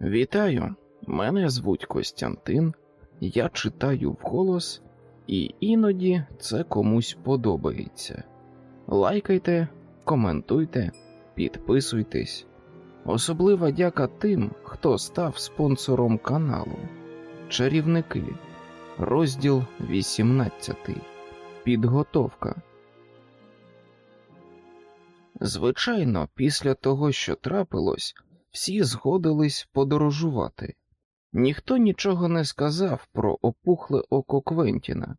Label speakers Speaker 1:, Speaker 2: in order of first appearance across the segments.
Speaker 1: Вітаю! Мене звуть Костянтин, я читаю вголос, і іноді це комусь подобається. Лайкайте, коментуйте, підписуйтесь. Особлива дяка тим, хто став спонсором каналу. Чарівники, розділ 18. Підготовка. Звичайно, після того, що трапилось, всі згодились подорожувати. Ніхто нічого не сказав про опухле око Квентіна.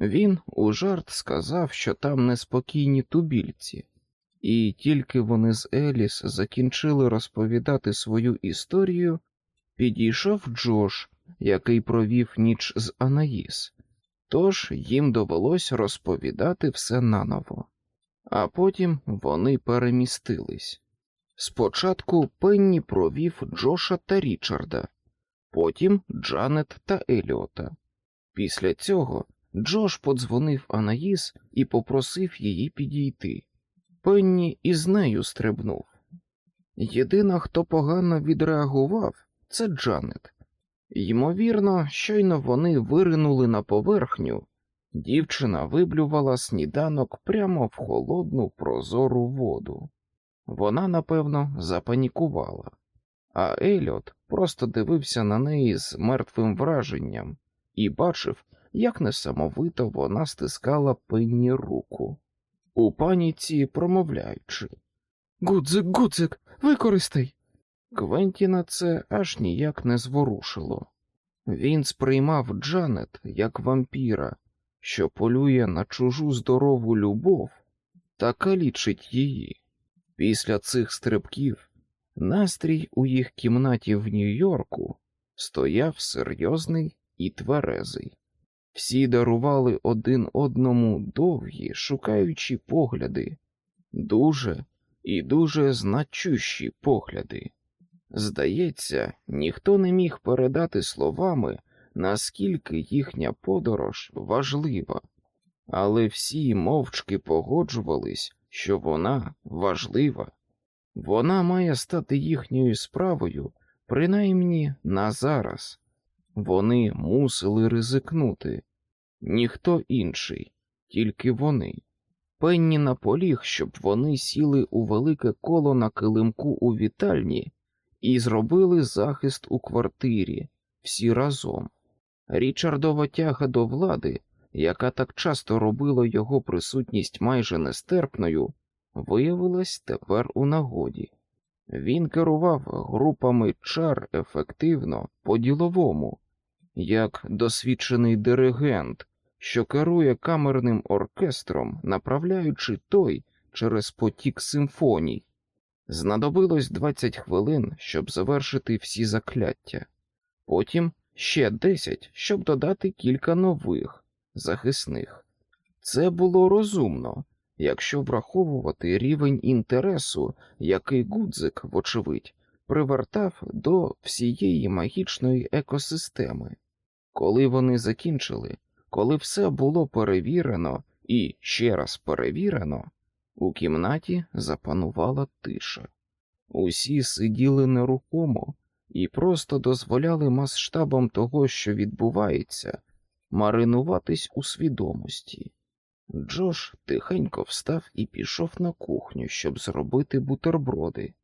Speaker 1: Він у жарт сказав, що там неспокійні тубільці, і тільки вони з Еліс закінчили розповідати свою історію, підійшов Джош, який провів ніч з Анаїс, тож їм довелось розповідати все наново, а потім вони перемістились. Спочатку Пенні провів Джоша та Річарда, потім Джанет та Еліота. Після цього Джош подзвонив Анаїс і попросив її підійти. Пенні із нею стрибнув. Єдина, хто погано відреагував, це Джанет. Ймовірно, щойно вони виринули на поверхню, дівчина виблювала сніданок прямо в холодну прозору воду. Вона, напевно, запанікувала, а Еліот просто дивився на неї з мертвим враженням і бачив, як несамовито вона стискала пенні руку, у паніці промовляючи Гудзик, гудзик, використай. Квентіна це аж ніяк не зворушило. Він сприймав Джанет як вампіра, що полює на чужу здорову любов та калічить її. Після цих стрибків настрій у їх кімнаті в Нью-Йорку стояв серйозний і тверезий. Всі дарували один одному довгі, шукаючі погляди, дуже і дуже значущі погляди. Здається, ніхто не міг передати словами, наскільки їхня подорож важлива, але всі мовчки погоджувались, що вона важлива. Вона має стати їхньою справою, принаймні на зараз. Вони мусили ризикнути, ніхто інший, тільки вони. Пенні наполіг, щоб вони сіли у велике коло на килимку у вітальні і зробили захист у квартирі всі разом. Річардова тяга до влади, яка так часто робила його присутність майже нестерпною, виявилась тепер у нагоді. Він керував групами чар ефективно по-діловому, як досвідчений диригент, що керує камерним оркестром, направляючи той через потік симфоній. Знадобилось 20 хвилин, щоб завершити всі закляття, потім ще 10, щоб додати кілька нових захисних. Це було розумно, якщо враховувати рівень інтересу, який Гудзик, вочевидь, привертав до всієї магічної екосистеми. Коли вони закінчили, коли все було перевірено і ще раз перевірено, у кімнаті запанувала тиша. Усі сиділи нерухомо і просто дозволяли масштабам того, що відбувається, маринуватись у свідомості. Джош тихенько встав і пішов на кухню, щоб зробити бутерброди.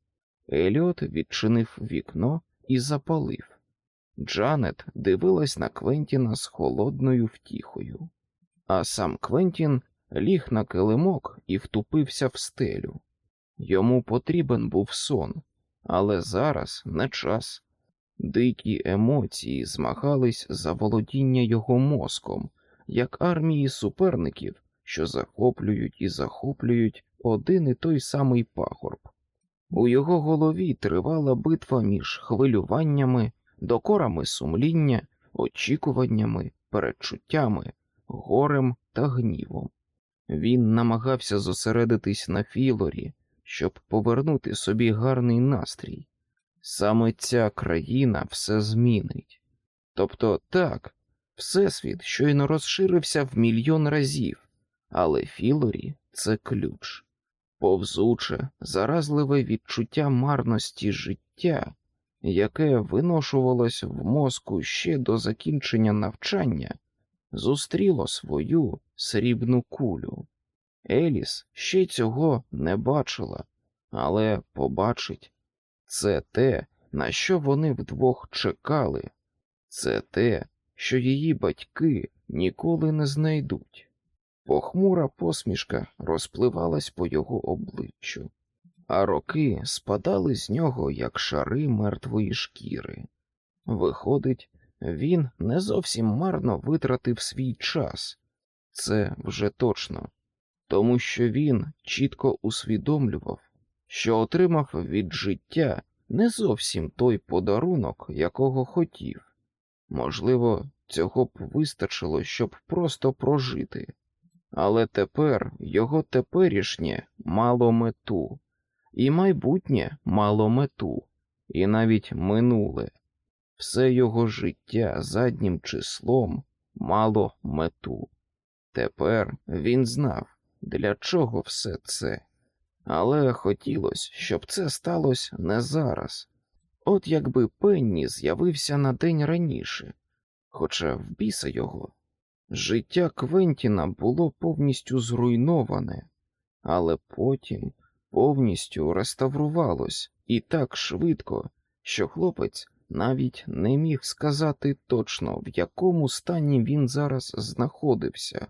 Speaker 1: Еліот відчинив вікно і запалив. Джанет дивилась на Квентіна з холодною втіхою, а сам Квентін ліг на килимок і втупився в стелю. Йому потрібен був сон, але зараз не час. Дикі емоції змагались за володіння його мозком, як армії суперників, що захоплюють і захоплюють один і той самий пагорб. У його голові тривала битва між хвилюваннями, докорами сумління, очікуваннями, передчуттями, горем та гнівом. Він намагався зосередитись на Філорі, щоб повернути собі гарний настрій. Саме ця країна все змінить. Тобто так, Всесвіт щойно розширився в мільйон разів, але Філорі це ключ, повзуче, заразливе відчуття марності життя, яке виношувалось в мозку ще до закінчення навчання, зустріло свою срібну кулю. Еліс ще цього не бачила, але побачить це те, на що вони вдвох чекали, це те, що її батьки ніколи не знайдуть. Похмура посмішка розпливалась по його обличчю, а роки спадали з нього, як шари мертвої шкіри. Виходить, він не зовсім марно витратив свій час, це вже точно, тому що він чітко усвідомлював, що отримав від життя не зовсім той подарунок, якого хотів. Можливо, цього б вистачило, щоб просто прожити, але тепер його теперішнє мало мету, і майбутнє мало мету, і навіть минуле. Все його життя заднім числом мало мету. Тепер він знав, для чого все це, але хотілося, щоб це сталося не зараз. От якби Пенні з'явився на день раніше, хоча в біса його. Життя Квентіна було повністю зруйноване, але потім повністю реставрувалось і так швидко, що хлопець навіть не міг сказати точно, в якому стані він зараз знаходився,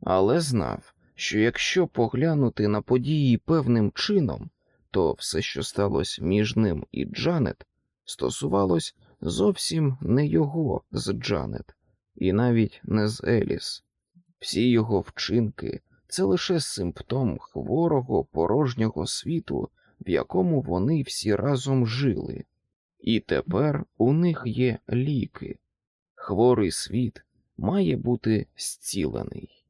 Speaker 1: але знав, що якщо поглянути на події певним чином, то все, що сталося між ним і Джанет, стосувалось зовсім не його з Джанет, і навіть не з Еліс. Всі його вчинки це лише симптом хворого порожнього світу, в якому вони всі разом жили. І тепер у них є ліки. Хворий світ має бути зцілений.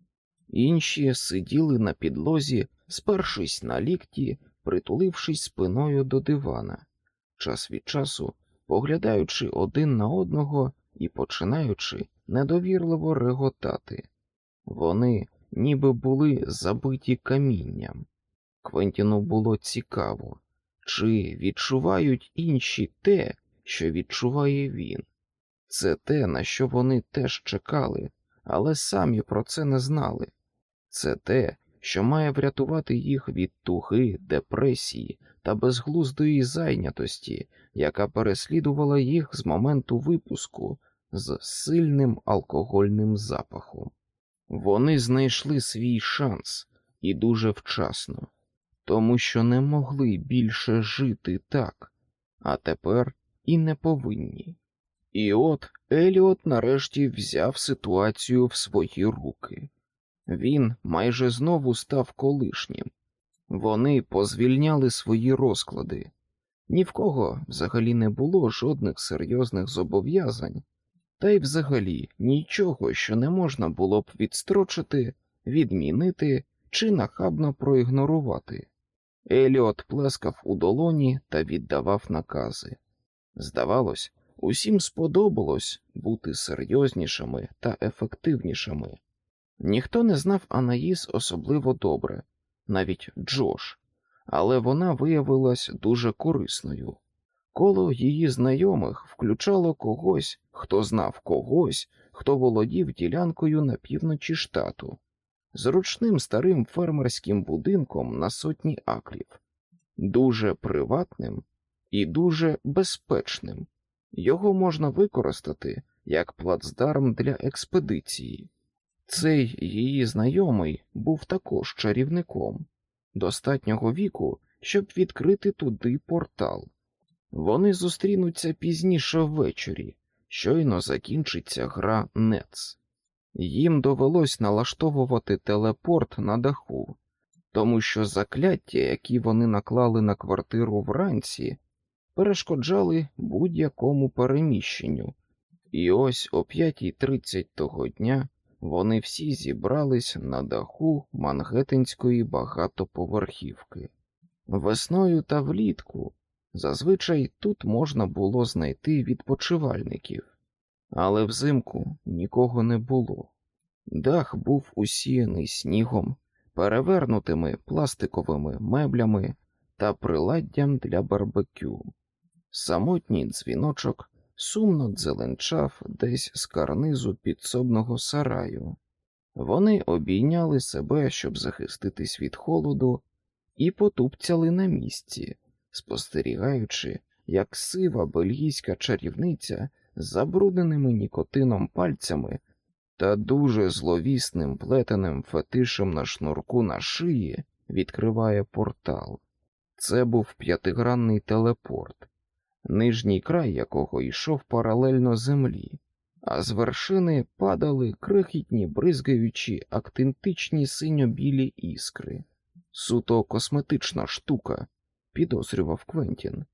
Speaker 1: Інші сиділи на підлозі, спершись на лікті, притулившись спиною до дивана, час від часу поглядаючи один на одного і починаючи недовірливо реготати. Вони ніби були забиті камінням. Квентіну було цікаво, чи відчувають інші те, що відчуває він. Це те, на що вони теж чекали, але самі про це не знали. Це те, що має врятувати їх від туги, депресії та безглуздої зайнятості, яка переслідувала їх з моменту випуску з сильним алкогольним запахом. Вони знайшли свій шанс і дуже вчасно, тому що не могли більше жити так, а тепер і не повинні. І от Еліот нарешті взяв ситуацію в свої руки. Він майже знову став колишнім. Вони позвільняли свої розклади. Ні в кого взагалі не було жодних серйозних зобов'язань, та й взагалі нічого, що не можна було б відстрочити, відмінити чи нахабно проігнорувати. Еліот плескав у долоні та віддавав накази. Здавалось, усім сподобалось бути серйознішими та ефективнішими. Ніхто не знав Анаїс особливо добре, навіть Джош, але вона виявилась дуже корисною. Коло її знайомих включало когось, хто знав когось, хто володів ділянкою на півночі штату, зручним старим фермерським будинком на сотні акрів, дуже приватним і дуже безпечним. Його можна використати як плацдарм для експедиції. Цей її знайомий був також чарівником достатнього віку, щоб відкрити туди портал. Вони зустрінуться пізніше ввечері, щойно закінчиться гра Нец. Їм довелось налаштовувати телепорт на даху, тому що закляття, які вони наклали на квартиру вранці, перешкоджали будь-якому переміщенню, і ось о 5.30 того дня вони всі зібрались на даху Мангеттенської багатоповерхівки. Весною та влітку зазвичай тут можна було знайти відпочивальників, але взимку нікого не було. Дах був усіяний снігом, перевернутими пластиковими меблями та приладдям для барбекю. Самотній дзвіночок сумно дзеленчав десь з карнизу підсобного сараю. Вони обійняли себе, щоб захиститись від холоду, і потупцяли на місці, спостерігаючи, як сива бельгійська чарівниця з забрудненими нікотином пальцями та дуже зловісним плетеним фетишем на шнурку на шиї відкриває портал. Це був п'ятигранний телепорт, нижній край якого йшов паралельно землі, а з вершини падали крихітні бризгаючі актинтичні синьо-білі іскри. Суто косметична штука, підозрював Квентін,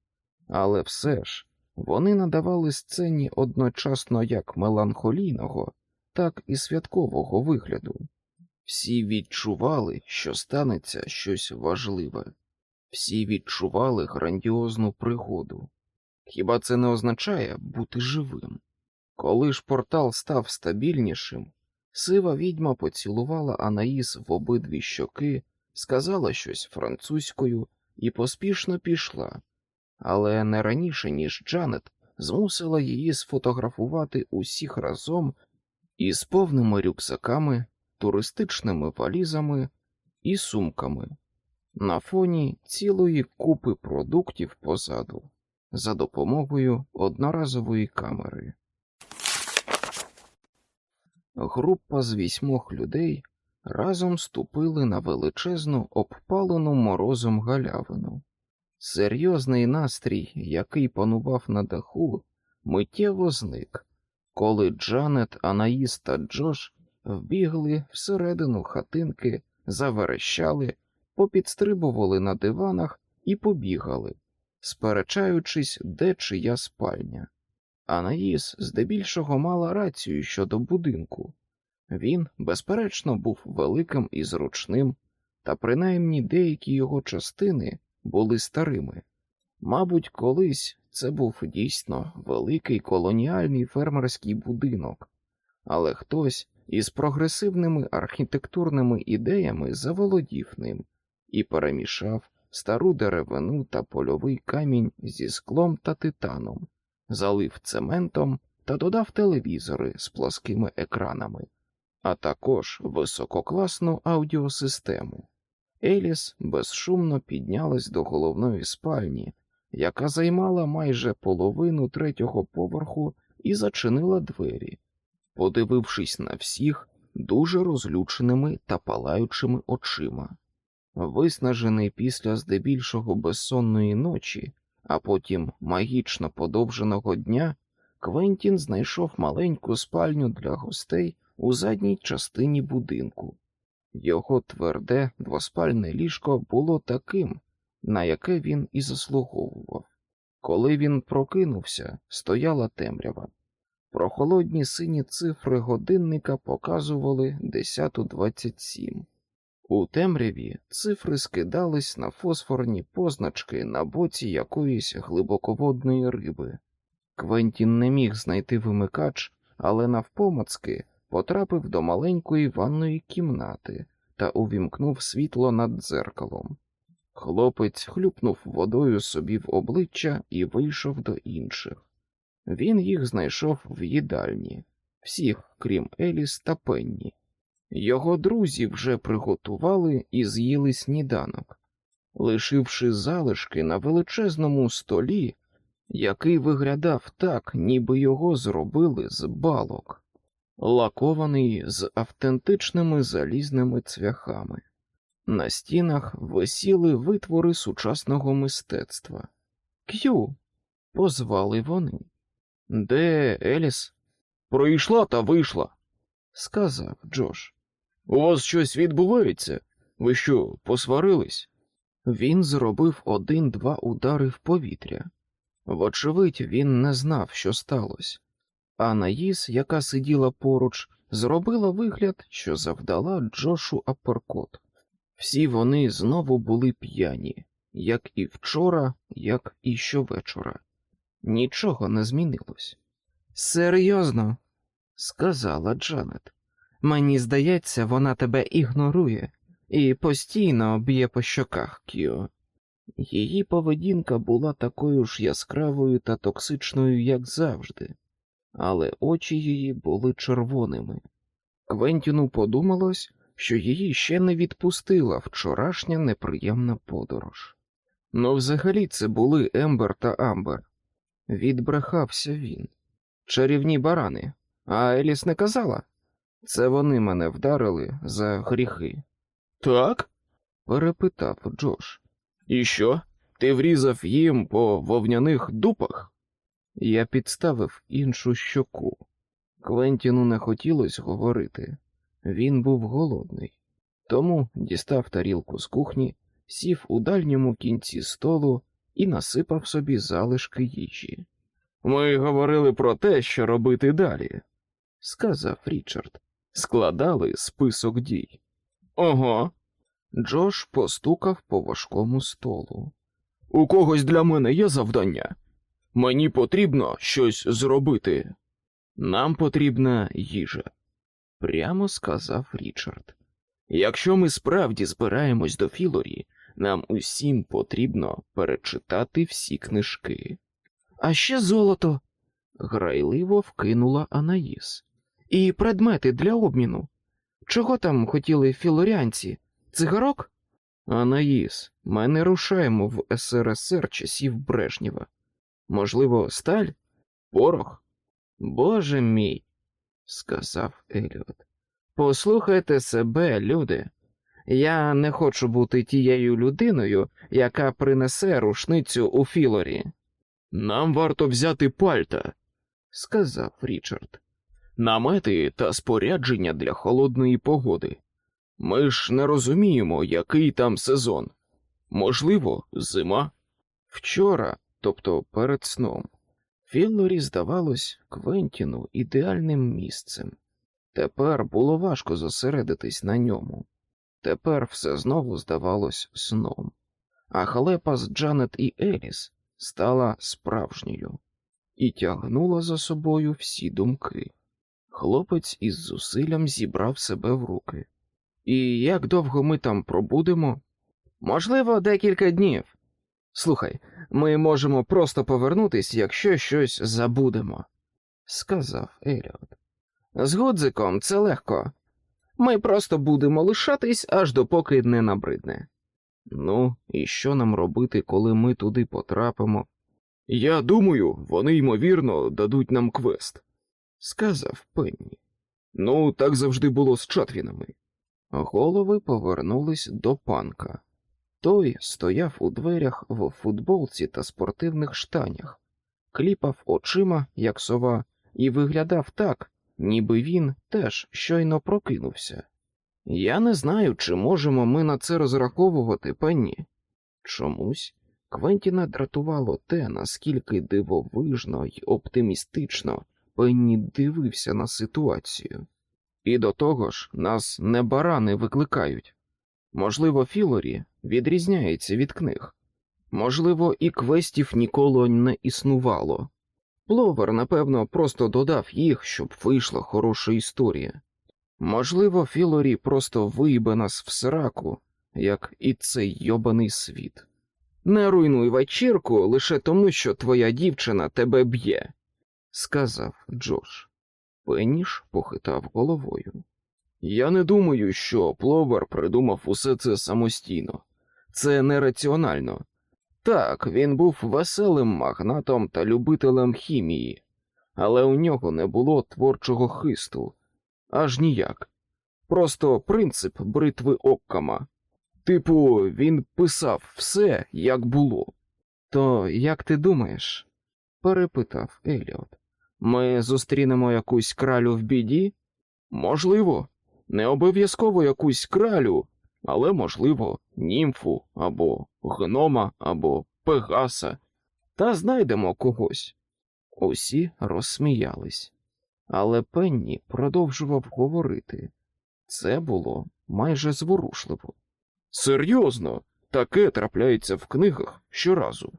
Speaker 1: але все ж вони надавали сцені одночасно як меланхолійного, так і святкового вигляду. Всі відчували, що станеться щось важливе, всі відчували грандіозну пригоду. Хіба це не означає бути живим? Коли ж портал став стабільнішим, сива відьма поцілувала Анаїс в обидві щоки, сказала щось французькою і поспішно пішла, але не раніше, ніж Джанет змусила її сфотографувати усіх разом із повними рюкзаками, туристичними валізами і сумками на фоні цілої купи продуктів позаду за допомогою одноразової камери. Група з вісьмох людей разом ступили на величезну обпалену морозом галявину. Серйозний настрій, який панував на даху, миттєво зник, коли Джанет, Анаїс та Джош вбігли всередину хатинки, заверещали, попідстрибували на диванах і побігали, сперечаючись, де чия спальня. Анаїс здебільшого мала рацію щодо будинку. Він, безперечно, був великим і зручним, та принаймні деякі його частини були старими. Мабуть, колись це був дійсно великий колоніальний фермерський будинок, але хтось із прогресивними архітектурними ідеями заволодів ним і перемішав стару деревину та польовий камінь зі склом та титаном, залив цементом та додав телевізори з плоскими екранами, а також висококласну аудіосистему. Еліс безшумно піднялась до головної спальні, яка займала майже половину третього поверху, і зачинила двері, подивившись на всіх дуже розлюченими та палаючими очима. Виснажений після здебільшого безсонної ночі, а потім магічно подовженого дня, Квентін знайшов маленьку спальню для гостей у задній частині будинку. Його тверде двоспальне ліжко було таким, на яке він і заслуговував. Коли він прокинувся, стояла темрява. Прохолодні сині цифри годинника показували 10.27. У темряві цифри скидались на фосфорні позначки на боці якоїсь глибоководної риби. Квентін не міг знайти вимикач, але навпомацки потрапив до маленької ванної кімнати та увімкнув світло над дзеркалом. Хлопець хлюпнув водою собі в обличчя і вийшов до інших. Він їх знайшов в їдальні, всіх, крім Еліс та Пенні. Його друзі вже приготували і з'їли сніданок, лишивши залишки на величезному столі, який виглядав так, ніби його зробили з балок, лакований з автентичними залізними цвяхами. На стінах висіли витвори сучасного мистецтва. К'ю, позвали вони. Де Еліс? Прийшла та вийшла, сказав Джош. У вас щось відбувається? Ви що, посварились? Він зробив один-два удари в повітря. Вочевидь, він не знав, що сталося. А Наїс, яка сиділа поруч, зробила вигляд, що завдала Джошу апперкот. Всі вони знову були п'яні, як і вчора, як і щовечора. Нічого не змінилось. Серйозно, сказала Джанет. Мені здається, вона тебе ігнорує і постійно б'є по щоках, Кіо. Її поведінка була такою ж яскравою та токсичною, як завжди, але очі її були червоними. Квентіну подумалось, що її ще не відпустила вчорашня неприємна подорож. Ну, взагалі, це були Ембер та Амбер. Відбрехався він. Чарівні барани. А Еліс не казала? Це вони мене вдарили за гріхи. Так? перепитав Джош. І що? Ти врізав їм по вовняних дупах? Я підставив іншу щоку. Квентіну не хотілося говорити. Він був голодний, тому дістав тарілку з кухні, сів у дальньому кінці столу і насипав собі залишки їжі. Ми говорили про те, що робити далі, сказав Річард. Складали список дій. Ого. Джош постукав по важкому столу. У когось для мене є завдання. Мені потрібно щось зробити. Нам потрібна їжа, прямо сказав Річард. Якщо ми справді збираємось до Філорі, нам усім потрібно перечитати всі книжки. А ще золото, грайливо вкинула Анаїс. І предмети для обміну. Чого там хотіли філорянці? Цигарок? Анаїс, ми не рушаємо в СРСР часів Брежнєва. Можливо, сталь? Порох? Боже мій, сказав Еліот. Послухайте себе, люди. Я не хочу бути тією людиною, яка принесе рушницю у Філорі. Нам варто взяти пальта, сказав Річард. Намети та спорядження для холодної погоди. Ми ж не розуміємо, який там сезон. Можливо, зима. Вчора, тобто перед сном, Філлорі здавалось Квентіну ідеальним місцем. Тепер було важко зосередитись на ньому. Тепер все знову здавалось сном, а халепа з Джанет і Еліс стала справжньою і тягнула за собою всі думки. Хлопець із зусиллям зібрав себе в руки. І як довго ми там пробудемо? Можливо, декілька днів. Слухай, ми можемо просто повернутись, якщо щось забудемо, сказав Еліот. З Гудзиком це легко. Ми просто будемо лишатись, аж допоки не набридне. Ну, і що нам робити, коли ми туди потрапимо? Я думаю, вони, ймовірно, дадуть нам квест, сказав Пенні. Ну, так завжди було з Чатвінами. Голови повернулись до панка. Той стояв у дверях в футболці та спортивних штанях, кліпав очима, як сова, і виглядав так, ніби він теж щойно прокинувся. Я не знаю, чи можемо ми на це розраховувати, пані. Чомусь Квентіна дратувало те, наскільки дивовижно й оптимістично Пенні дивився на ситуацію. І до того ж, нас не барани викликають. Можливо, Філорі відрізняється від книг. Можливо, і квестів ніколи не існувало. Пловер, напевно, просто додав їх, щоб вийшла хороша історія. Можливо, Філорі просто виїбе нас в сраку, як і цей йобаний світ. Не руйнуй вечірку лише тому, що твоя дівчина тебе б'є, сказав Джош. Пеніш похитав головою. Я не думаю, що Пловер придумав усе це самостійно. Це нераціонально. Так, він був веселим магнатом та любителем хімії, але у нього не було творчого хисту, аж ніяк. Просто принцип бритви Оккама. Типу, він писав все, як було. То як ти думаєш? Перепитав Еліот. Ми зустрінемо якусь кралю в біді? Можливо, не обов'язково якусь кралю, але, можливо, німфу або гнома, або пегаса, та знайдемо когось. Усі розсміялись, але Пенні продовжував говорити. Це було майже зворушливо. Серйозно, таке трапляється в книгах щоразу.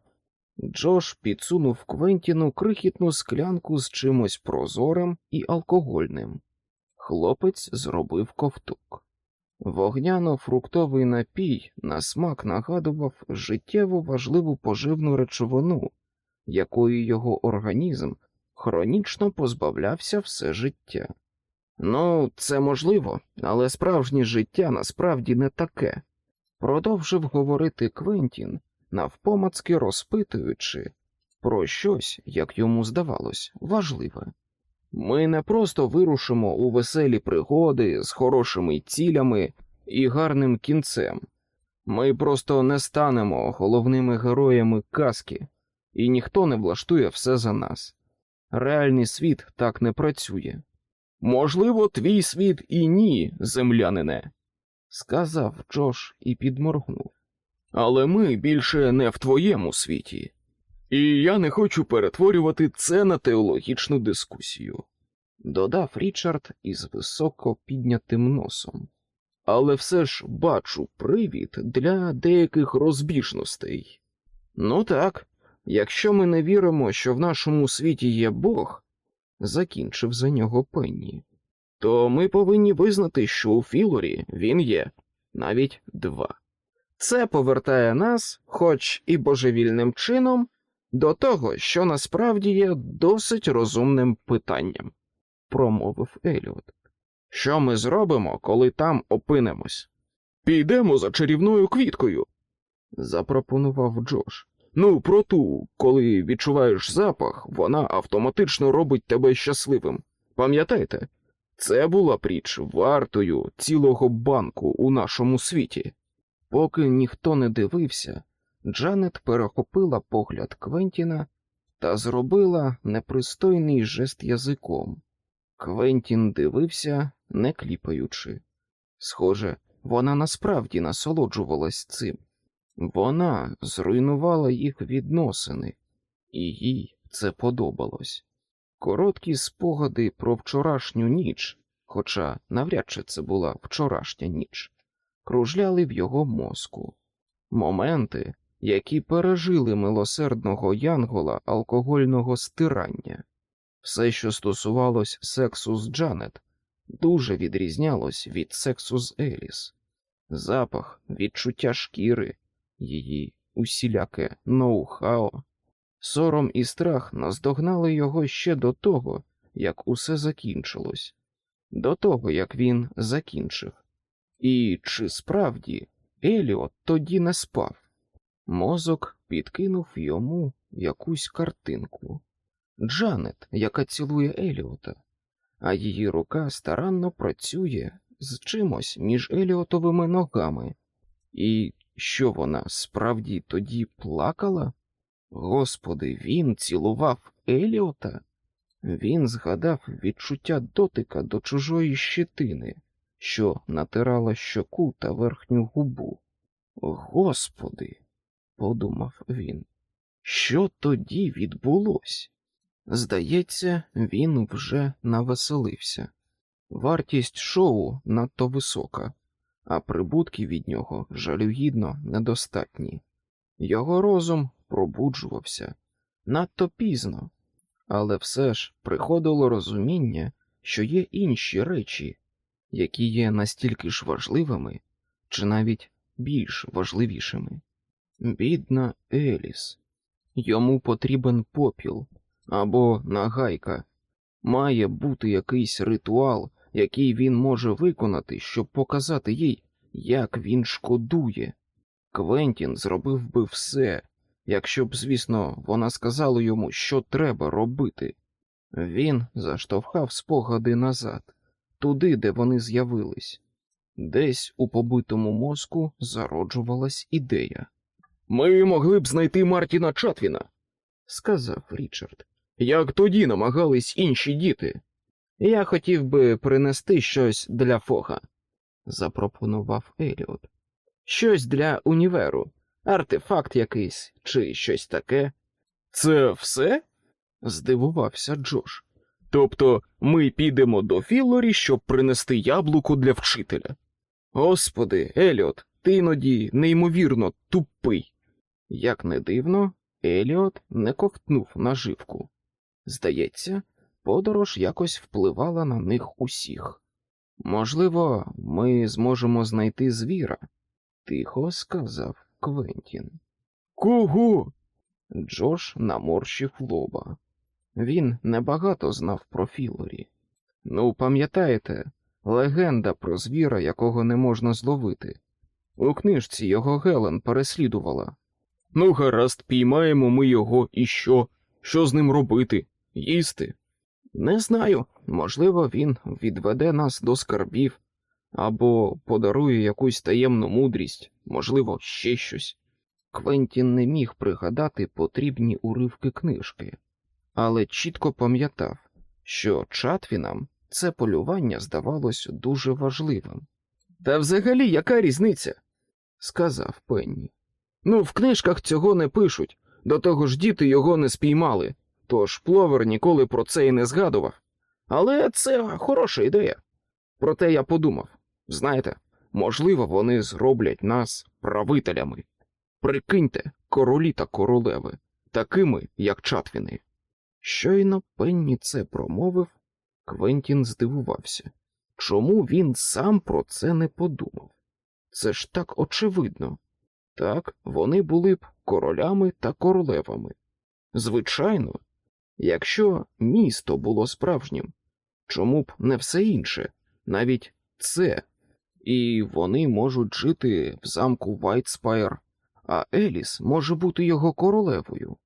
Speaker 1: Джош підсунув Квентіну крихітну склянку з чимось прозорим і алкогольним. Хлопець зробив ковток. Вогняно-фруктовий напій на смак нагадував життєво важливу поживну речовину, якої його організм хронічно позбавлявся все життя. Ну, це можливо, але справжнє життя насправді не таке, продовжив говорити Квентін, навпомацки розпитуючи про щось, як йому здавалось, важливе. Ми не просто вирушимо у веселі пригоди з хорошими цілями і гарним кінцем. Ми просто не станемо головними героями казки, і ніхто не влаштує все за нас. Реальний світ так не працює. Можливо, твій світ і ні, землянине, сказав Джош і підморгнув. Але ми більше не в твоєму світі. І я не хочу перетворювати це на теологічну дискусію, додав Річард із високо піднятим носом. Але все ж бачу привід для деяких розбіжностей. Ну так, якщо ми не віримо, що в нашому світі є Бог, закінчив за нього Пенні, то ми повинні визнати, що у Філорі він є навіть два. Це повертає нас, хоч і божевільним чином, до того, що насправді є досить розумним питанням, промовив Еліот. Що ми зробимо, коли там опинимось? Підемо за чарівною квіткою, запропонував Джош. Ну, про ту, коли відчуваєш запах, вона автоматично робить тебе щасливим. Пам'ятаєте, це була пріч вартою цілого банку у нашому світі. Поки ніхто не дивився, Джанет перехопила погляд Квентіна та зробила непристойний жест язиком. Квентін дивився, не кліпаючи. Схоже, вона насправді насолоджувалась цим. Вона зруйнувала їх відносини, і їй це подобалось. Короткі спогади про вчорашню ніч, хоча навряд чи це була вчорашня ніч, кружляли в його мозку. Моменти, які пережили милосердного янгола алкогольного стирання. Все, що стосувалось сексу з Джанет, дуже відрізнялось від сексу з Еліс. Запах, відчуття шкіри, її усіляке ноу-хау. Сором і страх наздогнали його ще до того, як усе закінчилось, до того, як він закінчив. І чи справді Еліот тоді не спав? Мозок підкинув йому якусь картинку. Джанет, яка цілує Еліота, а її рука старанно працює з чимось між Еліотовими ногами. І що вона справді тоді плакала? Господи, він цілував Еліота? Він згадав відчуття дотика до чужої щитини, що натирала щоку та верхню губу. Господи, подумав він, що тоді відбулось? Здається, він вже навеселився. Вартість шоу надто висока, а прибутки від нього жалюгідно недостатні. Його розум пробуджувався надто пізно, але все ж приходило розуміння, що є інші речі, які є настільки ж важливими, чи навіть більш важливішими. Бідна Еліс, йому потрібен попіл або нагайка. Має бути якийсь ритуал, який він може виконати, щоб показати їй, як він шкодує. Квентін зробив би все, якщо б, звісно, вона сказала йому, що треба робити. Він заштовхав спогади назад, туди, де вони з'явились. Десь у побитому мозку зароджувалась ідея. Ми могли б знайти Мартіна Чатвіна, сказав Річард. Як тоді намагались інші діти. Я хотів би принести щось для Фога, запропонував Еліот. Щось для універу, артефакт якийсь чи щось таке. Це все? здивувався Джош. Тобто ми підемо до Філорі, щоб принести яблуко для вчителя. Господи, Еліот, ти іноді неймовірно тупий. Як не дивно, Еліот не ковтнув наживку. Здається, подорож якось впливала на них усіх. Можливо, ми зможемо знайти звіра, тихо сказав Квентін. Кого? Джош наморщив лоба. Він небагато знав про Філорі. Ну, пам'ятаєте, легенда про звіра, якого не можна зловити. У книжці його Гелен переслідувала. Ну, гаразд, піймаємо ми його і що? Що з ним робити? Їсти? Не знаю. Можливо, він відведе нас до скарбів або подарує якусь таємну мудрість, можливо, ще щось. Квентін не міг пригадати потрібні уривки книжки, але чітко пам'ятав, що Чатвінам це полювання здавалось дуже важливим. Та взагалі яка різниця? сказав Пенні. Ну, в книжках цього не пишуть, до того ж діти його не спіймали, тож пловер ніколи про це і не згадував. Але це хороша ідея. Проте я подумав знаєте, можливо, вони зроблять нас правителями. Прикиньте, королі та королеви, такими, як Чатвіни. Щойно Пенні це промовив, Квентін здивувався. Чому він сам про це не подумав? Це ж так очевидно. Так, вони були б королями та королевами. Звичайно, якщо місто було справжнім, чому б не все інше, навіть це, і вони можуть жити в замку Вайтспайр, а Еліс може бути його королевою.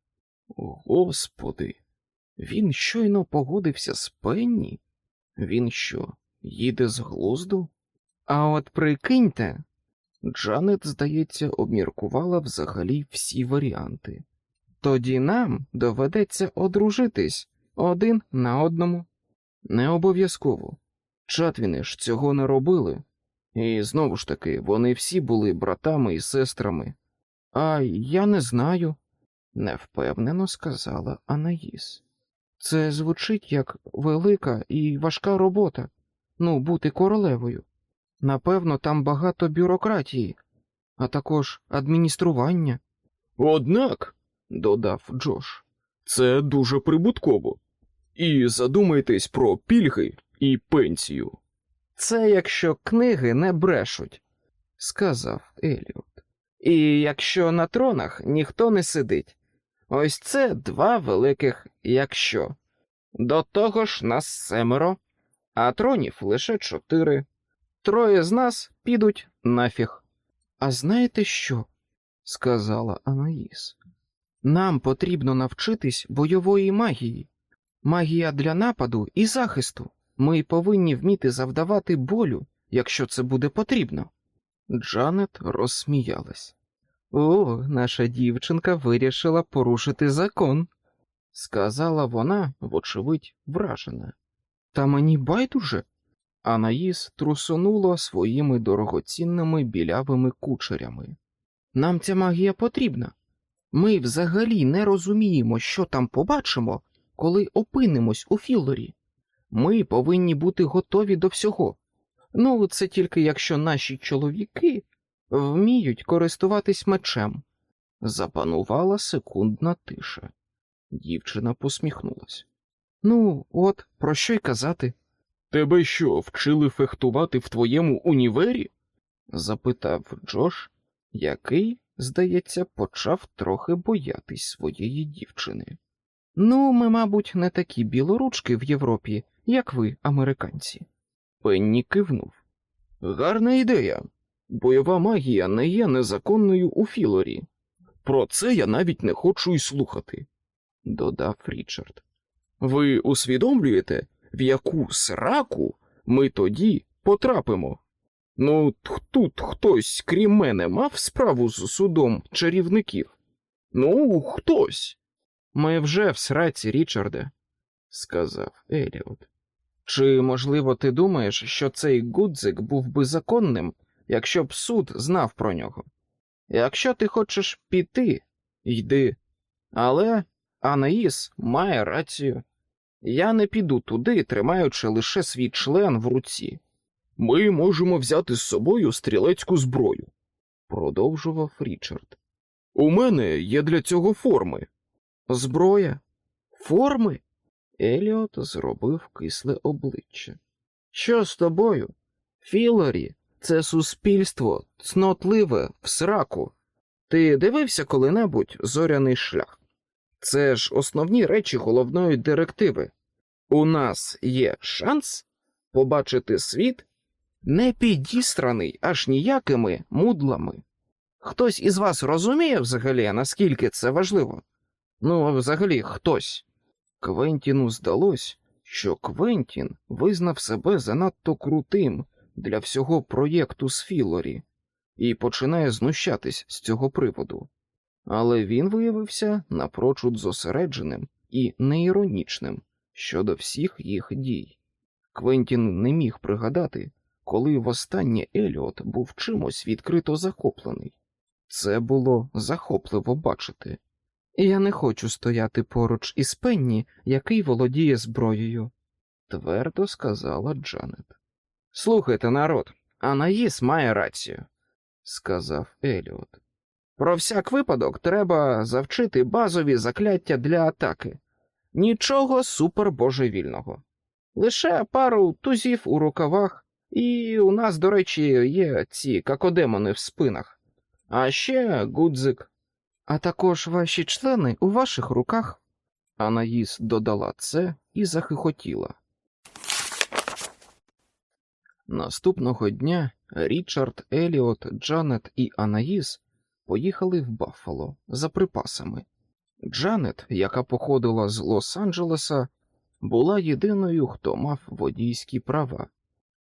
Speaker 1: Господи, він щойно погодився з Пенні? Він що, їде з глузду? А от прикиньте, Джанет, здається, обміркувала взагалі всі варіанти. Тоді нам доведеться одружитись один на одному. Не обов'язково. Чатвіни ж цього не робили, і знову ж таки, вони всі були братами і сестрами. А я не знаю, невпевнено сказала Анаїс. Це звучить як велика і важка робота ну, бути королевою. Напевно, там багато бюрократії, а також адміністрування. Однак, додав Джош, це дуже прибутково. І задумайтесь про пільги і пенсію. Це якщо книги не брешуть, сказав Еліот. І якщо на тронах ніхто не сидить. Ось це два великих якщо. До того ж нас семеро, а тронів лише чотири. Троє з нас підуть нафіг. А знаєте що? сказала Анаїс. Нам потрібно навчитись бойової магії. Магія для нападу і захисту. Ми повинні вміти завдавати болю, якщо це буде потрібно. Джанет розсміялась. О, наша дівчинка вирішила порушити закон, сказала вона, вочевидь, вражена. Та мені байдуже. Анаїс трусонула своїми дорогоцінними білявими кучерями. Нам ця магія потрібна. Ми взагалі не розуміємо, що там побачимо, коли опинимось у Філорі. Ми повинні бути готові до всього. Ну, це тільки якщо наші чоловіки вміють користуватись мечем. Запанувала секундна тиша. Дівчина посміхнулась. Ну, от, про що й казати? Тебе що, вчили фехтувати в твоєму універі? запитав Джош, який, здається, почав трохи боятись своєї дівчини. Ну, ми, мабуть, не такі білоручки в Європі, як ви, американці. Пенні кивнув. Гарна ідея. Бойова магія не є незаконною у Філорі. Про це я навіть не хочу й слухати, додав Річард. Ви усвідомлюєте, в яку сраку ми тоді потрапимо? Ну, тут хтось, крім мене, мав справу з судом чарівників. Ну, хтось. Ми вже в сраці, Річарде, сказав Еліот. Чи, можливо, ти думаєш, що цей гудзик був би законним, якщо б суд знав про нього? Якщо ти хочеш піти, йди. Але Анаїс має рацію. Я не піду туди, тримаючи лише свій член в руці. Ми можемо взяти з собою стрілецьку зброю, продовжував Річард. У мене є для цього форми. Зброя? Форми? Еліот зробив кисле обличчя. Що з тобою? Філорі це суспільство цнотливе в сраку. Ти дивився коли-небудь зоряний шлях? Це ж основні речі головної директиви. У нас є шанс побачити світ не підістраний аж ніякими мудлами. Хтось із вас розуміє взагалі, наскільки це важливо? Ну, взагалі, хтось. Квентіну здалось, що Квентін визнав себе занадто крутим для всього проєкту з Філорі і починає знущатись з цього приводу. Але він виявився напрочуд зосередженим і неіронічним щодо всіх їх дій. Квентін не міг пригадати, коли востаннє Еліот був чимось відкрито захоплений. Це було захопливо бачити. Я не хочу стояти поруч із Пенні, який володіє зброєю, твердо сказала Джанет. Слухайте, народ, Анаїс має рацію, сказав Еліот. Про всяк випадок треба завчити базові закляття для атаки. Нічого супербожевільного. Лише пару тузів у рукавах, і у нас, до речі, є ці какодемони в спинах, а ще гудзик. А також ваші члени у ваших руках. Анаїс додала це і захихотіла. Наступного дня Річард, Еліот, Джанет і Анаїс поїхали в Баффало за припасами. Джанет, яка походила з Лос-Анджелеса, була єдиною, хто мав водійські права.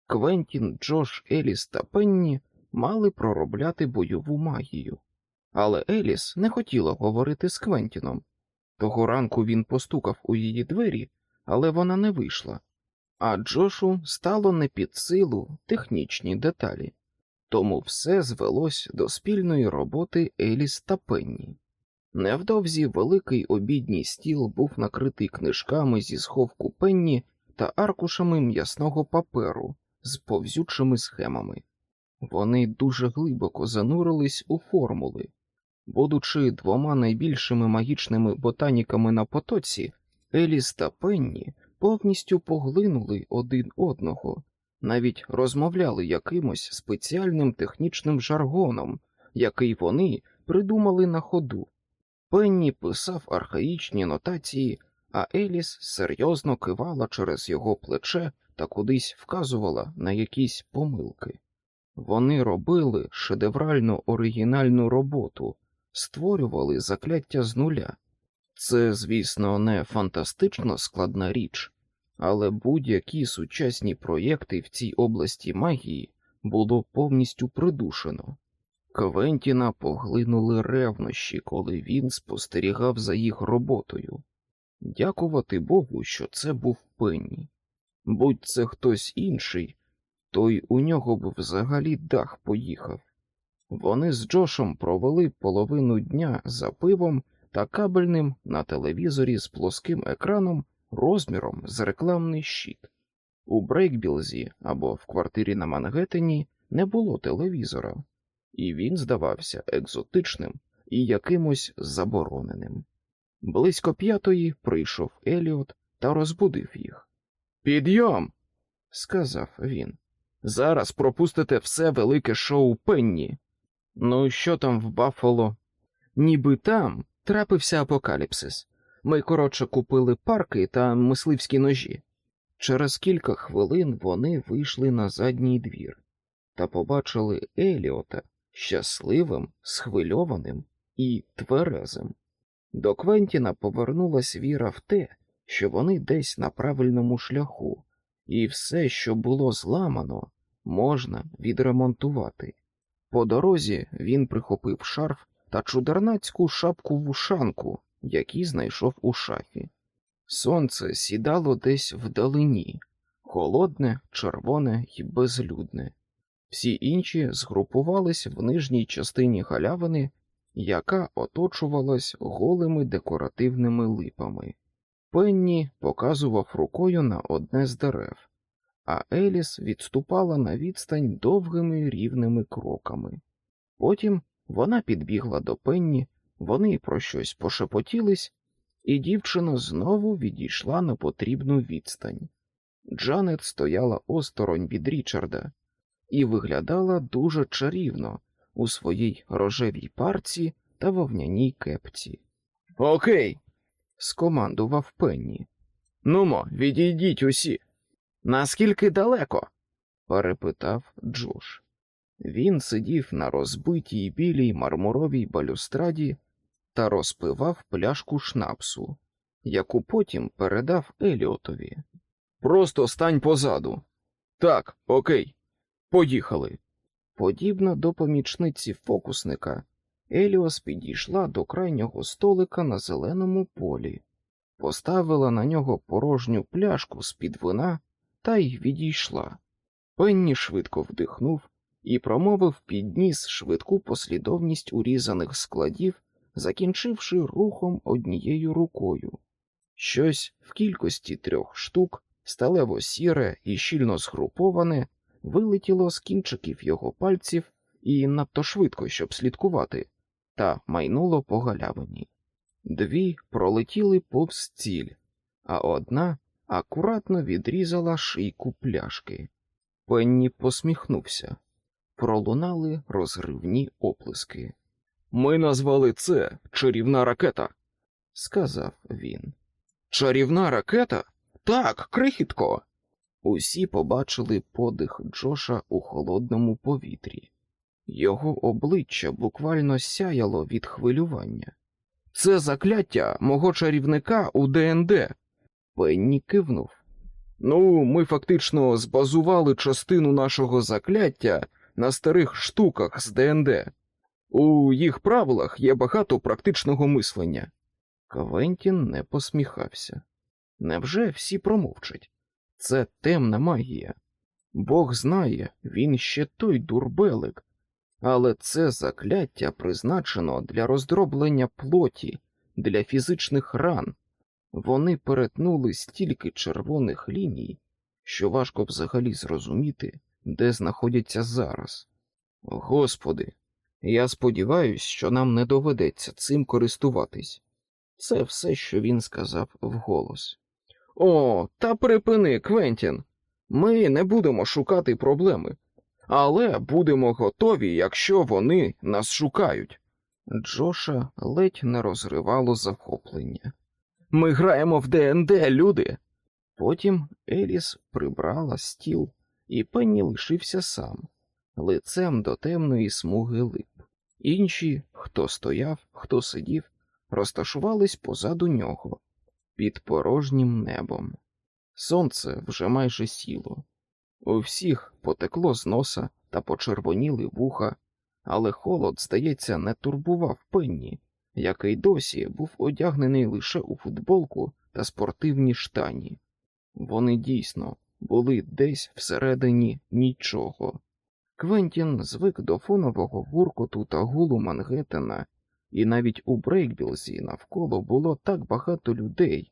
Speaker 1: Квентін, Джош, Еліс та Пенні мали проробляти бойову магію. Але Еліс не хотіла говорити з Квентіном. Того ранку він постукав у її двері, але вона не вийшла, а Джошу стало не під силу технічні деталі, тому все звелось до спільної роботи Еліс та Пенні. Невдовзі великий обідній стіл був накритий книжками зі сховку Пенні та аркушами м'ясного паперу з повзючими схемами. Вони дуже глибоко занурились у формули. Будучи двома найбільшими магічними ботаніками на потоці, Еліс та Пенні повністю поглинули один одного, навіть розмовляли якимось спеціальним технічним жаргоном, який вони придумали на ходу. Пенні писав архаїчні нотації, а Еліс серйозно кивала через його плече та кудись вказувала на якісь помилки. Вони робили шедевральну оригінальну роботу, створювали закляття з нуля. Це, звісно, не фантастично складна річ, але будь-які сучасні проєкти в цій області магії було повністю придушено. Квентіна поглинули ревнощі, коли він спостерігав за їх роботою. Дякувати Богу, що це був Пенні. Будь це хтось інший, то й у нього б взагалі дах поїхав. Вони з Джошем провели половину дня за пивом та кабельним на телевізорі з плоским екраном розміром з рекламний щит. У Брейкбілзі або в квартирі на Мангеттені не було телевізора, і він здавався екзотичним і якимось забороненим. Близько п'ятої прийшов Еліот та розбудив їх. Підйом, сказав він. Зараз пропустите все велике шоу Пенні. Ну, що там в Баффало? Ніби там трапився апокаліпсис. Ми, коротше, купили парки та мисливські ножі. Через кілька хвилин вони вийшли на задній двір та побачили Еліота щасливим, схвильованим і тверезим. До Квентіна повернулась віра в те, що вони десь на правильному шляху, і все, що було зламано, можна відремонтувати. По дорозі він прихопив шарф та чудернацьку шапку вушанку, які знайшов у шафі. Сонце сідало десь вдалині, холодне, червоне і безлюдне. Всі інші згрупувались в нижній частині галявини, яка оточувалась голими декоративними липами. Пенні показував рукою на одне з дерев, а Еліс відступала на відстань довгими рівними кроками. Потім вона підбігла до Пенні, вони про щось пошепотілись, і дівчина знову відійшла на потрібну відстань. Джанет стояла осторонь від Річарда. і виглядала дуже чарівно у своїй рожевій парці та вовняній кепці. Окей, скомандував Пенні. Нумо, відійдіть усі. Наскільки далеко? перепитав Джош. Він сидів на розбитій білій мармуровій балюстраді та розпивав пляшку шнапсу, яку потім передав Еліотові. Просто стань позаду. Так, окей, поїхали. Подібно до помічниці фокусника, Еліос підійшла до крайнього столика на зеленому полі, поставила на нього порожню пляшку з-під вина та й відійшла. Пенні швидко вдихнув і промовив підніс швидку послідовність урізаних складів, закінчивши рухом однією рукою. Щось в кількості трьох штук, сталево сіре і щільно згруповане, вилетіло з кінчиків його пальців і надто швидко, щоб слідкувати, та майнуло по галявині. Дві пролетіли повз ціль, а одна акуратно відрізала шийку пляшки. Пенні посміхнувся. Пролунали розривні оплески. Ми назвали це чарівна ракета, сказав він. Чарівна ракета? Так, крихітко. Усі побачили подих Джоша у холодному повітрі. Його обличчя буквально сяяло від хвилювання. Це закляття мого чарівника у ДНД. Пенні кивнув. Ну, ми фактично збазували частину нашого закляття на старих штуках з ДНД. У їх правилах є багато практичного мислення. Квентін не посміхався. Невже всі промовчать? Це темна магія. Бог знає, він ще той дурбелик, але це закляття призначено для роздроблення плоті, для фізичних ран. Вони перетнули стільки червоних ліній, що важко взагалі зрозуміти, де знаходяться зараз. Господи, я сподіваюся, що нам не доведеться цим користуватись. Це все, що він сказав вголос. О, та припини, Квентін. Ми не будемо шукати проблеми, але будемо готові, якщо вони нас шукають. Джоша ледь не розривало захоплення. Ми граємо в ДНД, люди. Потім Еліс прибрала стіл, і Пенні лишився сам, лицем до темної смуги лип. Інші, хто стояв, хто сидів, розташувались позаду нього, під порожнім небом. Сонце вже майже сіло. У всіх потекло з носа та почервоніли вуха, але холод, здається, не турбував пенні, який досі був одягнений лише у футболку та спортивні штані. Вони дійсно були десь всередині нічого. Квентін звик до фонового гуркоту та гулу Мангеттена, і навіть у Брейкбілзі навколо було так багато людей.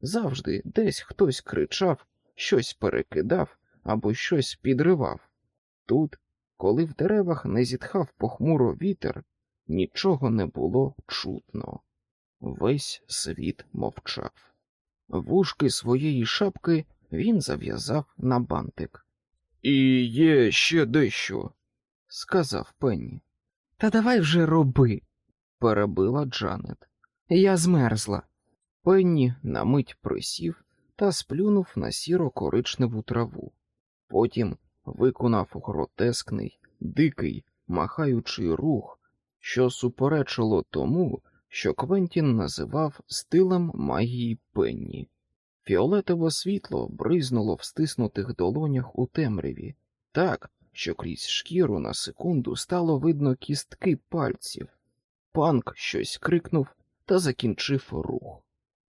Speaker 1: Завжди десь хтось кричав, щось перекидав або щось підривав. Тут, коли в деревах не зітхав похмуро вітер, нічого не було чутно. Весь світ мовчав. Вушки своєї шапки він зав'язав на бантик. І є ще дещо, сказав Пенні. Та давай вже роби, перебила Джанет. Я змерзла. Пенні на мить присів та сплюнув на сіро коричневу траву. Потім виконав гротескний, дикий, махаючий рух, що суперечило тому, що Квентін називав стилем магії Пенні. Фіолетове світло бризнуло в стиснутих долонях у темряві, так, що крізь шкіру на секунду стало видно кістки пальців. Панк щось крикнув та закінчив рух.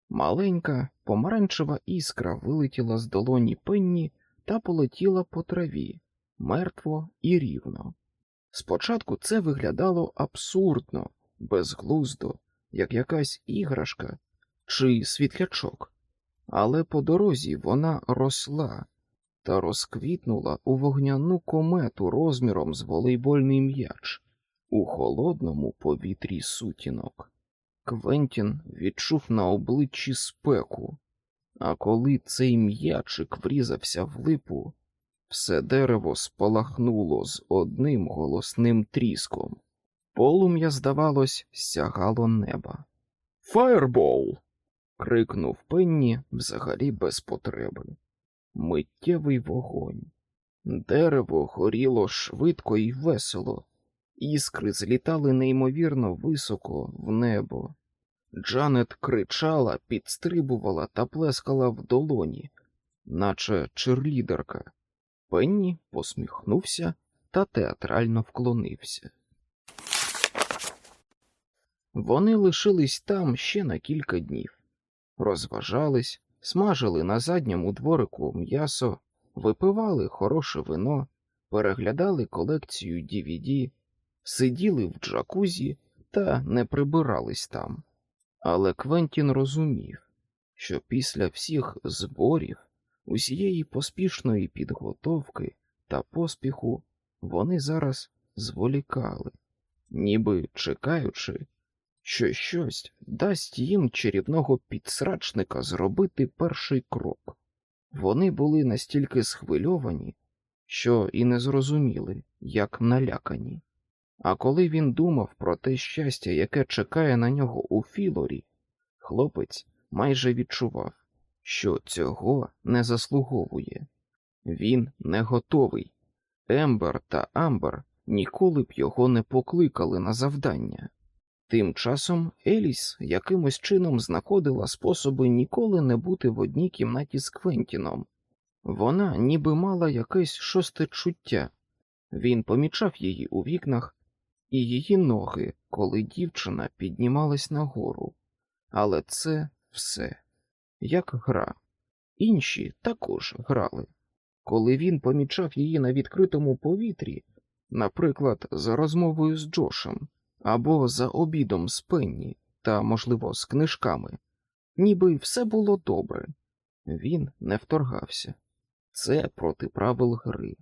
Speaker 1: Маленька помаранчева іскра вилетіла з долоні пенні та полетіла по траві, мертво і рівно. Спочатку це виглядало абсурдно, безглуздо, як якась іграшка чи світлячок, але по дорозі вона росла та розквітнула у вогняну комету розміром з волейбольний м'яч у холодному повітрі сутінок. Квентін відчув на обличчі спеку, а коли цей м'ячик врізався в липу, Все дерево спалахнуло з одним голосним тріском. Полум'я, здавалось, сягало неба. Фаєрбол. Крикнув Пенні взагалі без потреби. Миттєвий вогонь. Дерево горіло швидко і весело, іскри злітали неймовірно високо в небо. Джанет кричала, підстрибувала та плескала в долоні, наче черлідерка. Пенні посміхнувся та театрально вклонився. Вони лишились там ще на кілька днів, розважались, смажили на задньому дворику м'ясо, випивали хороше вино, переглядали колекцію DVD, сиділи в джакузі та не прибирались там. Але Квентін розумів, що після всіх зборів, усієї поспішної підготовки та поспіху вони зараз зволікали, ніби чекаючи, що щось дасть їм чарівного підсрачника зробити перший крок. Вони були настільки схвильовані, що і не зрозуміли, як налякані. А коли він думав про те щастя, яке чекає на нього у Філорі, хлопець майже відчував, що цього не заслуговує. Він не готовий. Ембер та Амбер ніколи б його не покликали на завдання. Тим часом Еліс якимось чином знаходила способи ніколи не бути в одній кімнаті з Квентіном. Вона ніби мала якесь шосте чуття. Він помічав її у вікнах і її ноги, коли дівчина піднімалась нагору. Але це все як гра. Інші також грали. Коли він помічав її на відкритому повітрі, наприклад, за розмовою з Джошем або за обідом з Пенні та, можливо, з книжками, ніби все було добре, він не вторгався. Це проти правил гри.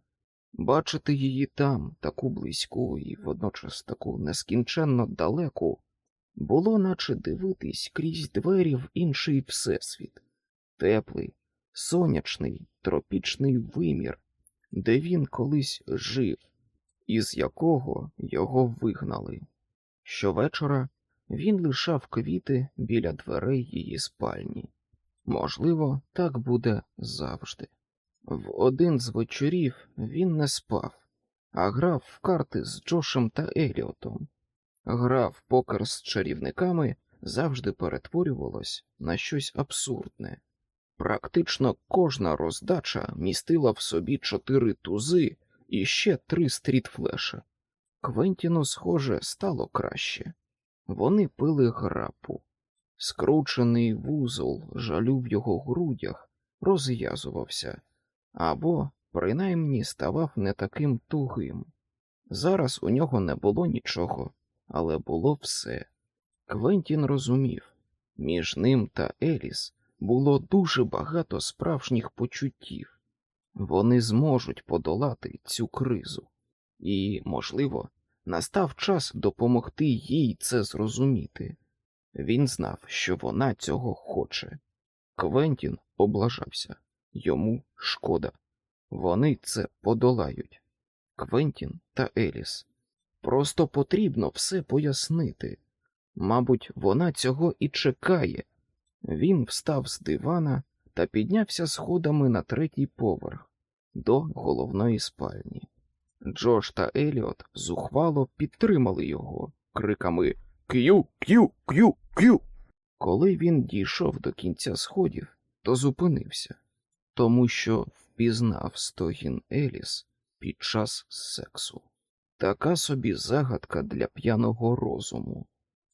Speaker 1: Бачити її там, таку близьку і водночас таку нескінченно далеку, було наче дивитись крізь двері в інший всесвіт, теплий, сонячний, тропічний вимір, де він колись жив, із якого його вигнали. Щовечора він лишав квіти біля дверей її спальні. Можливо, так буде завжди. В один з вечорів він не спав, а грав в карти з Джошем та Еліотом. Гра в покер з чарівниками завжди перетворювалась на щось абсурдне. Практично кожна роздача містила в собі чотири тузи і ще три стрітфлеша. Квентіну, схоже, стало краще. Вони пили грапу. Скручений вузол жалю в його грудях розв'язувався або, принаймні, ставав не таким тугим. Зараз у нього не було нічого, але було все. Квентін розумів, між ним та Еліс було дуже багато справжніх почуттів. Вони зможуть подолати цю кризу, і, можливо, настав час допомогти їй це зрозуміти. Він знав, що вона цього хоче. Квентін облажався йому шкода. Вони це подолають. Квентін та Еліс. Просто потрібно все пояснити. Мабуть, вона цього і чекає. Він встав з дивана та піднявся сходами на третій поверх до головної спальні. Джош та Еліот зухвало підтримали його криками К'ю, к'ю, к'ю, к'ю. Коли він дійшов до кінця сходів, то зупинився, тому що впізнав стогін Еліс під час сексу. Така собі загадка для п'яного розуму.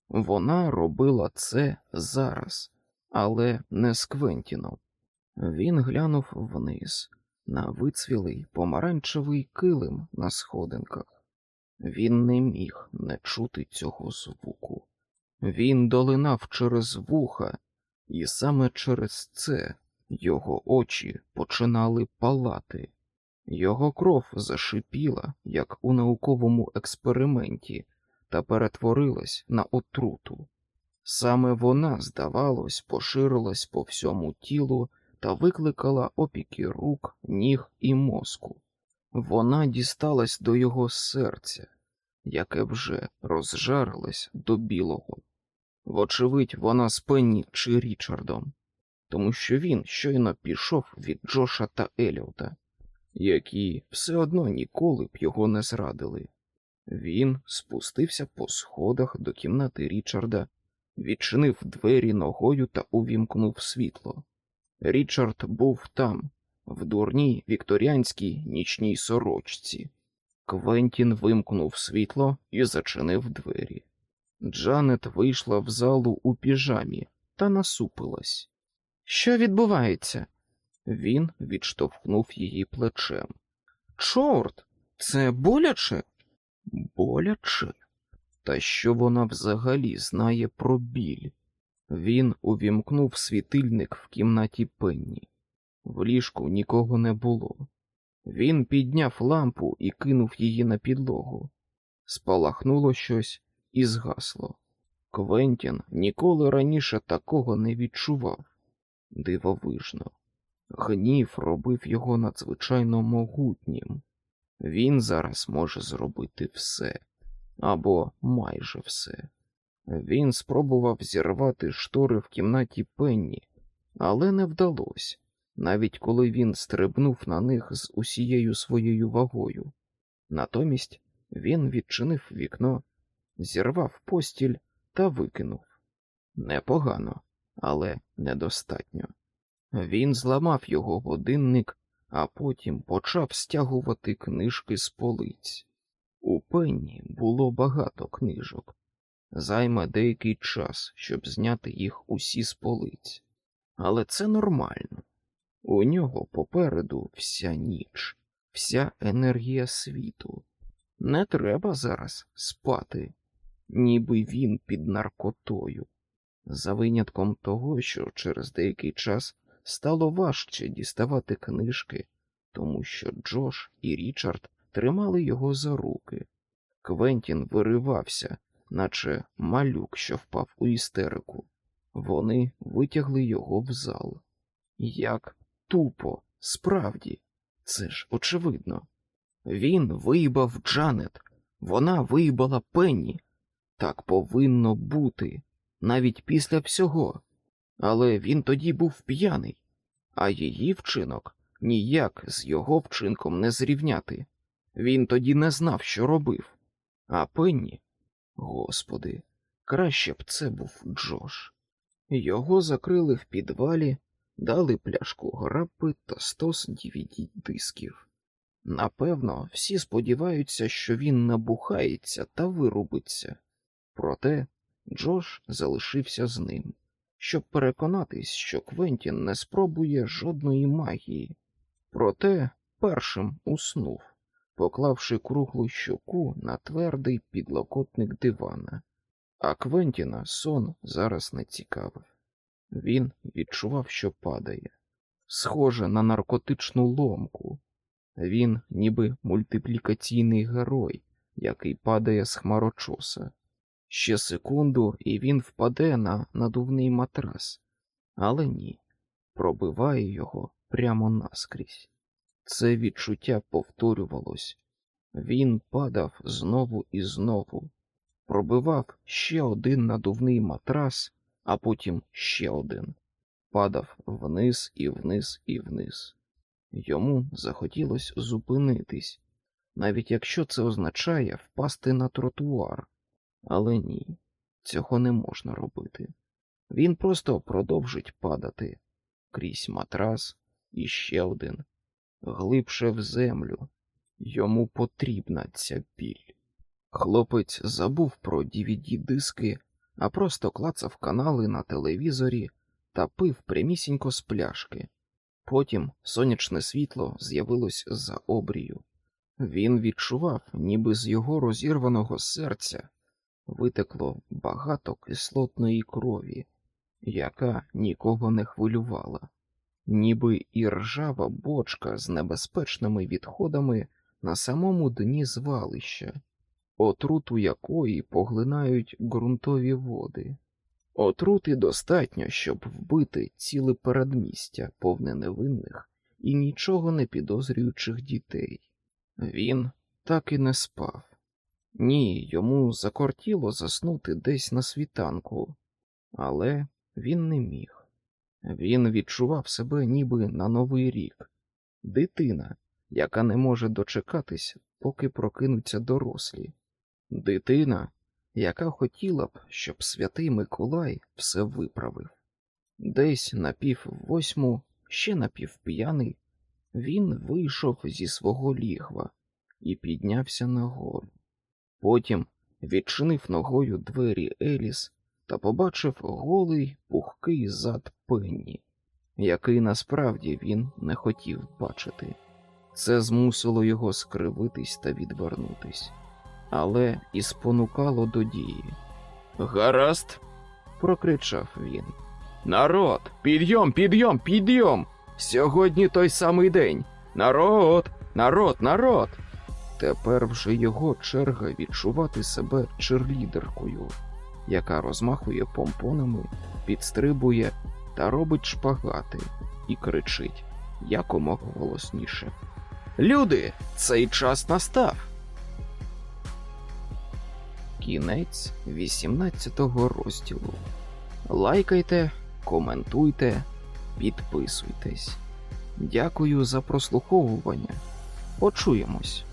Speaker 1: Вона робила це зараз, але не з Квентіном. Він глянув вниз на вицвілий помаранчевий килим на сходинках. Він не міг не чути цього звуку. Він долинав через вуха, і саме через це його очі починали палати. Його кров зашипіла, як у науковому експерименті, та перетворилась на отруту. Саме вона, здавалось, поширилась по всьому тілу та викликала опіки рук, ніг і мозку. Вона дісталась до його серця, яке вже розжарилось до білого. Вочевидь, вона з Пенні чи Річардом, тому що він щойно пішов від Джоша та Еліота, які все одно ніколи б його не зрадили. Він спустився по сходах до кімнати Річарда, відчинив двері ногою та увімкнув світло. Річард був там, в дурній вікторіанській нічній сорочці. Квентін вимкнув світло і зачинив двері. Джанет вийшла в залу у піжамі та насупилась. Що відбувається? Він відштовхнув її плечем. Чорт, це боляче? Боляче? Та що вона взагалі знає про біль? Він увімкнув світильник в кімнаті Пенні. В ліжку нікого не було. Він підняв лампу і кинув її на підлогу. Спалахнуло щось і згасло. Квентін ніколи раніше такого не відчував. Дивовижно. Гнів робив його надзвичайно могутнім. Він зараз може зробити все або майже все. Він спробував зірвати штори в кімнаті Пенні, але не вдалося, навіть коли він стрибнув на них з усією своєю вагою. Натомість він відчинив вікно, зірвав постіль та викинув. Непогано, але недостатньо. Він зламав його годинник, а потім почав стягувати книжки з полиць. У пенні було багато книжок. Займе деякий час, щоб зняти їх усі з полиць. Але це нормально. У нього попереду вся ніч, вся енергія світу. Не треба зараз спати, ніби він під наркотою. За винятком того, що через деякий час стало важче діставати книжки, тому що Джош і Річард тримали його за руки. Квентін виривався, наче малюк, що впав у істерику. Вони витягли його в зал. Як тупо, справді, це ж очевидно. Він виїбав Джанет, вона виїбала Пенні. Так повинно бути, навіть після всього. Але він тоді був п'яний, а її вчинок ніяк з його вчинком не зрівняти. Він тоді не знав, що робив. А Пенні, господи, краще б це був Джош. Його закрили в підвалі, дали пляшку грапи та стос dvd дисків. Напевно, всі сподіваються, що він набухається та вирубиться. Проте Джош залишився з ним, щоб переконатись, що Квентін не спробує жодної магії. Проте першим уснув, поклавши круглу щоку на твердий підлокотник дивана, а Квентіна сон зараз не цікавив. Він відчував, що падає, схоже на наркотичну ломку. Він, ніби мультиплікаційний герой, який падає з хмарочоса. Ще секунду, і він впаде на надувний матрас, але ні, пробиває його прямо наскрізь. Це відчуття повторювалось. Він падав знову і знову, пробивав ще один надувний матрас, а потім ще один, падав вниз і вниз і вниз. Йому захотілося зупинитись, навіть якщо це означає впасти на тротуар. Але ні, цього не можна робити. Він просто продовжить падати крізь матрас і ще один, глибше в землю. Йому потрібна ця біль. Хлопець забув про dvd диски, а просто клацав канали на телевізорі та пив прямісінько з пляшки. Потім сонячне світло з'явилось за обрію. Він відчував, ніби з його розірваного серця витекло багато кислотної крові, яка нікого не хвилювала, ніби і ржава бочка з небезпечними відходами на самому дні звалища, отруту якої поглинають ґрунтові води. Отрути достатньо, щоб вбити ціле передмістя, повне невинних і нічого не підозрюючих дітей. Він так і не спав. Ні, йому закортіло заснути десь на світанку, але він не міг. Він відчував себе ніби на новий рік, дитина, яка не може дочекатись, поки прокинуться дорослі, дитина, яка хотіла б, щоб святий Миколай все виправив. Десь на пів восьму, ще на півп'яний, він вийшов зі свого лігва і піднявся нагору. Потім відчинив ногою двері Еліс та побачив голий пухкий зад пенні, який насправді він не хотів бачити. Це змусило його скривитись та відвернутись, але і спонукало до дії. Гаразд, прокричав він. Народ, підйом, підйом, підйом! Сьогодні той самий день. Народ, народ, народ. Тепер вже його черга відчувати себе черлідеркою, яка розмахує помпонами, підстрибує та робить шпагати і кричить якомога голосніше. Люди, цей час настав. Кінець 18 розділу. Лайкайте, коментуйте, підписуйтесь. Дякую за прослуховування. Почуємось.